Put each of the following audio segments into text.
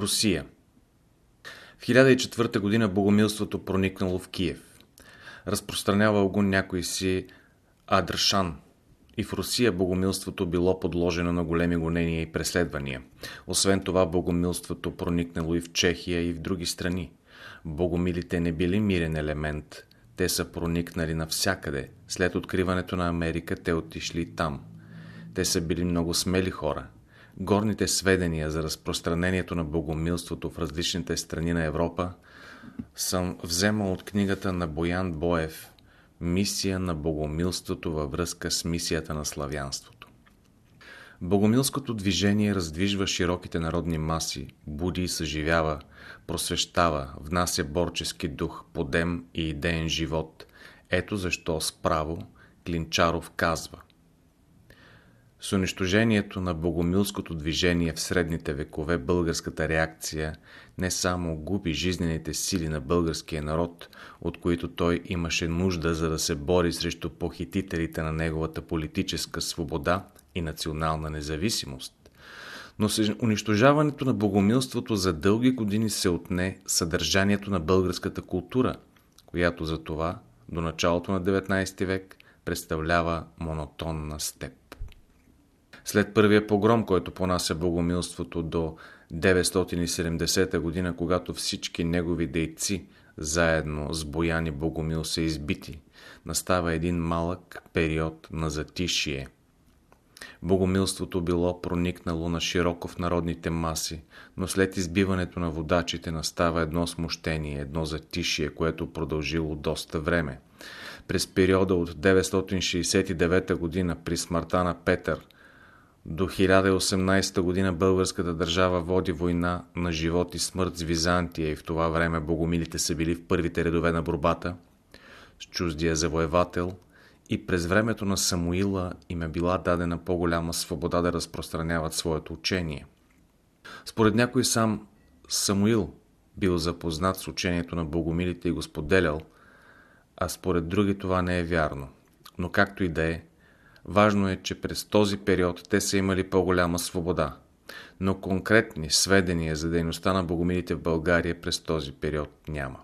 Русия В 1004 г. богомилството проникнало в Киев. Разпространявал го някой си Адршан. И в Русия богомилството било подложено на големи гонения и преследвания. Освен това богомилството проникнало и в Чехия и в други страни. Богомилите не били мирен елемент. Те са проникнали навсякъде. След откриването на Америка те отишли там. Те са били много смели хора. Горните сведения за разпространението на богомилството в различните страни на Европа съм вземал от книгата на Боян Боев «Мисия на богомилството във връзка с мисията на славянството». Богомилското движение раздвижва широките народни маси, буди и съживява, просвещава, внася борчески дух, подем и идеен живот. Ето защо справо Клинчаров казва с унищожението на богомилското движение в средните векове българската реакция не само губи жизнените сили на българския народ, от които той имаше нужда за да се бори срещу похитителите на неговата политическа свобода и национална независимост, но с унищожаването на богомилството за дълги години се отне съдържанието на българската култура, която за това до началото на 19 век представлява монотонна степ. След първия погром, който понася богомилството до 970 г., когато всички негови дейци, заедно с Бояни Богомил са избити, настава един малък период на затишие. Богомилството било проникнало на широко в народните маси, но след избиването на водачите настава едно смущение, едно затишие, което продължило доста време. През периода от 969 г. при смъртта на Петър – до 1018 година българската държава води война на живот и смърт с Византия и в това време богомилите са били в първите редове на борбата с чуждия завоевател и през времето на Самуила им е била дадена по-голяма свобода да разпространяват своето учение. Според някой сам Самуил бил запознат с учението на богомилите и го споделял, а според други това не е вярно. Но както и да е, Важно е, че през този период те са имали по-голяма свобода. Но конкретни сведения за дейността на богомилите в България през този период няма.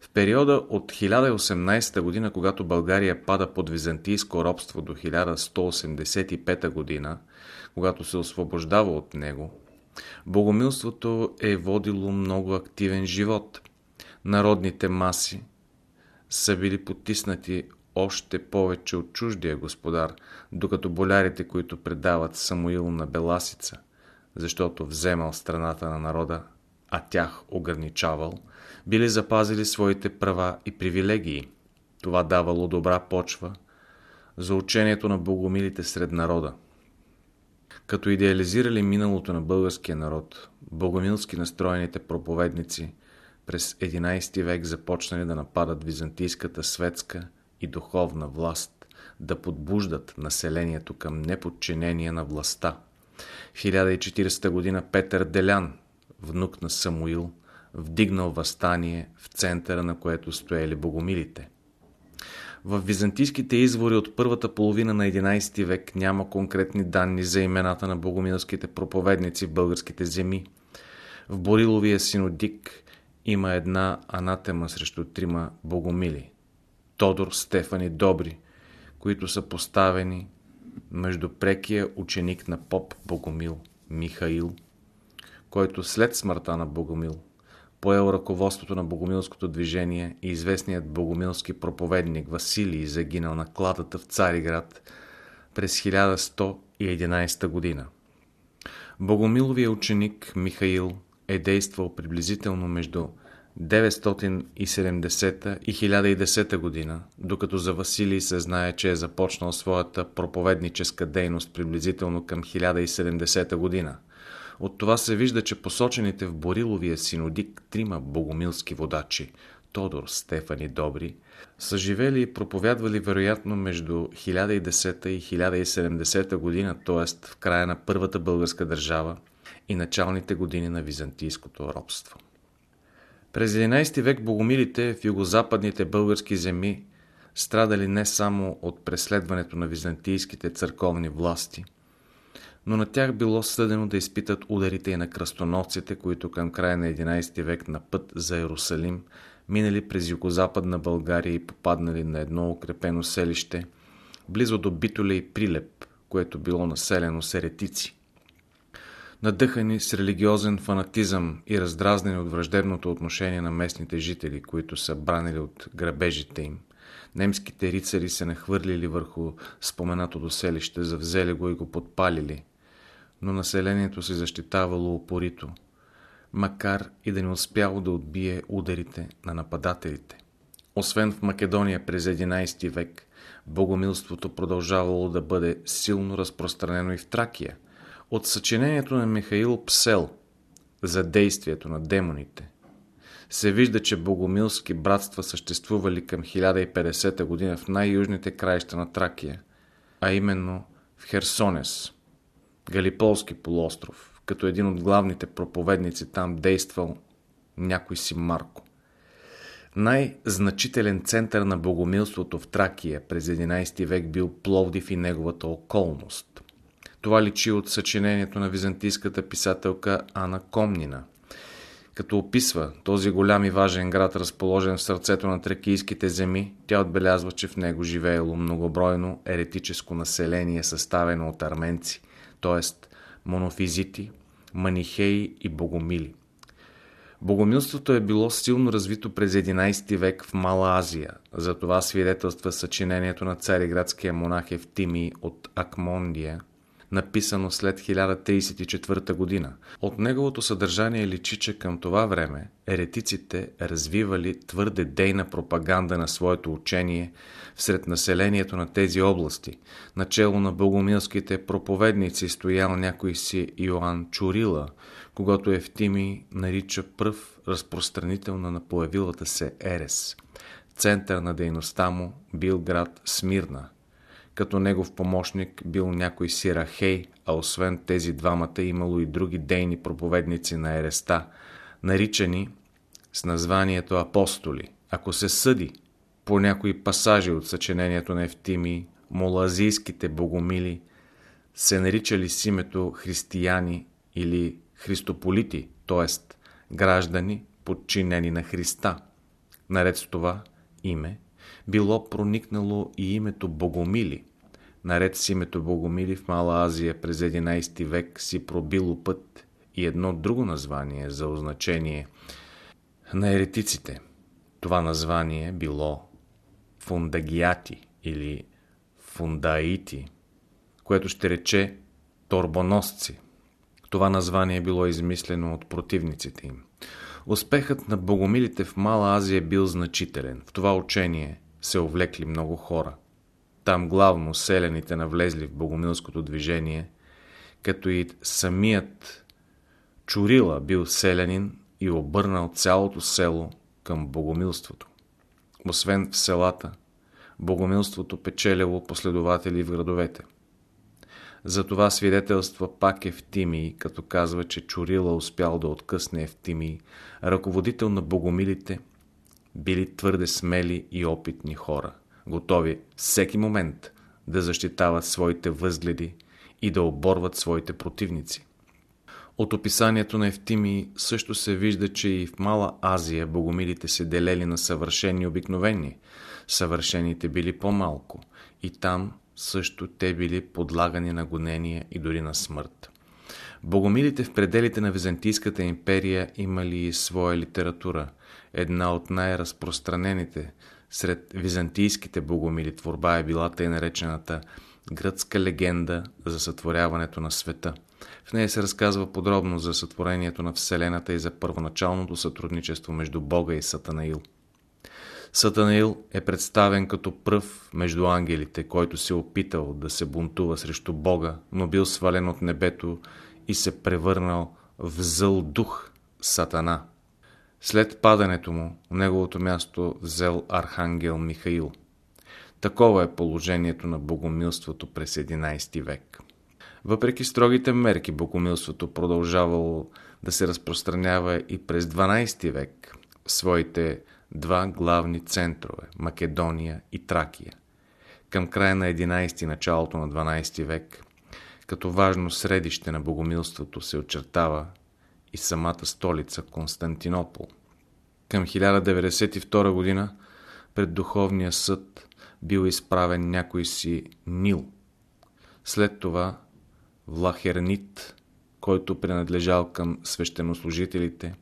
В периода от 1018 година, когато България пада под византийско робство до 1185 година, когато се освобождава от него, богомилството е водило много активен живот. Народните маси са били потиснати още повече от чуждия господар, докато болярите, които предават Самуил на Беласица, защото вземал страната на народа, а тях ограничавал, били запазили своите права и привилегии. Това давало добра почва за учението на богомилите сред народа. Като идеализирали миналото на българския народ, богомилски настроените проповедници през 11 век започнали да нападат византийската светска и духовна власт да подбуждат населението към неподчинение на властта. В 1040 година Петър Делян, внук на Самуил, вдигнал възстание в центъра на което стояли богомилите. В византийските извори от първата половина на 11 век няма конкретни данни за имената на богомилските проповедници в българските земи. В Бориловия синодик има една анатема срещу трима богомили – Тодор, Стефан и Добри, които са поставени между прекия ученик на поп Богомил, Михаил, който след смъртта на Богомил поел ръководството на богомилското движение и известният богомилски проповедник Василий загинал на кладата в Цариград през 1111 година. Богомиловия ученик Михаил е действал приблизително между 970 и 1010 година, докато за Василий се знае, че е започнал своята проповедническа дейност приблизително към 1070 година. От това се вижда, че посочените в Бориловия синодик трима богомилски водачи Тодор, Стефан и Добри са живели и проповядвали вероятно между 1010 и 1070 година, т.е. в края на първата българска държава и началните години на византийското робство. През 11 век богомилите в югозападните български земи страдали не само от преследването на византийските църковни власти, но на тях било съдено да изпитат ударите и на кръстоносците, които към края на 11 век на път за Иерусалим минали през югозападна България и попаднали на едно укрепено селище, близо до Битоле и Прилеп, което било населено с еретици. Надъхани с религиозен фанатизъм и раздразнени от враждебното отношение на местните жители, които са бранили от грабежите им, немските рицари се нахвърлили върху споменатото селище, завзели го и го подпалили, но населението се защитавало упорито, макар и да не успяло да отбие ударите на нападателите. Освен в Македония през 11 век, богомилството продължавало да бъде силно разпространено и в Тракия. От съчинението на Михаил Псел за действието на демоните се вижда, че богомилски братства съществували към 1050 година в най-южните краища на Тракия, а именно в Херсонес, Галиполски полуостров, като един от главните проповедници там действал някой си Марко. Най-значителен център на богомилството в Тракия през 11 век бил Пловдив и неговата околност. Това личи от съчинението на византийската писателка Ана Комнина. Като описва този голям и важен град, разположен в сърцето на тракийските земи, тя отбелязва, че в него живеело многобройно еретическо население, съставено от арменци, т.е. монофизити, манихеи и богомили. Богомилството е било силно развито през 11 век в Мала Азия. За това свидетелства съчинението на цариградския монах Евтимий от Акмондия, написано след 1034 година. От неговото съдържание личи, че към това време еретиците развивали твърде дейна пропаганда на своето учение сред населението на тези области. Начело на богомилските проповедници стоял някой си Йоанн Чурила, когато Евтими нарича пръв разпространителна на появилата се Ерес. Център на дейността му бил град Смирна. Като негов помощник бил някой Сирахей, а освен тези двамата имало и други дейни проповедници на Ереста, наричани с названието апостоли. Ако се съди по някои пасажи от съчинението на Евтими, молазийските богомили се наричали с името християни или христополити, т.е. граждани, подчинени на Христа. Наред с това име било проникнало и името Богомили. Наред с името Богомили в Мала Азия през 11 век си пробило път и едно друго название за означение на еретиците. Това название било фундагиати или фундаити, което ще рече торбоносци. Това название било измислено от противниците им. Успехът на богомилите в Мала Азия бил значителен. В това учение се овлекли много хора. Там главно селените навлезли в богомилското движение, като и самият Чурила бил селянин и обърнал цялото село към богомилството. Освен в селата, богомилството печелило последователи в градовете – за това свидетелства пак Евтимий, като казва, че Чурила успял да откъсне Евтимий, ръководител на богомилите, били твърде смели и опитни хора, готови всеки момент да защитават своите възгледи и да оборват своите противници. От описанието на Евтимий също се вижда, че и в Мала Азия богомилите се делели на съвършени обикновени. Съвършените били по-малко и там също те били подлагани на гонения и дори на смърт. Богомилите в пределите на Византийската империя имали и своя литература. Една от най-разпространените сред византийските богомили творба е била тъй наречената гръцка легенда за сътворяването на света. В нея се разказва подробно за сътворението на Вселената и за първоначалното сътрудничество между Бога и Сатанаил. Сатанаил е представен като пръв между ангелите, който се опитал да се бунтува срещу Бога, но бил свален от небето и се превърнал в зъл дух Сатана. След падането му, неговото място взел архангел Михаил. Такова е положението на богомилството през 11 век. Въпреки строгите мерки, богомилството продължавало да се разпространява и през 12 век. Своите два главни центрове – Македония и Тракия. Към края на 11 началото на 12 век Като важно средище на богомилството се очертава и самата столица Константинопол. Към 1092 година пред Духовния съд бил изправен някой си Нил. След това Влахернит, който принадлежал към свещенослужителите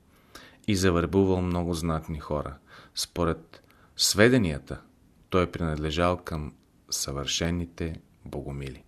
и завърбувал много знатни хора. Според сведенията, той принадлежал към съвършените богомили.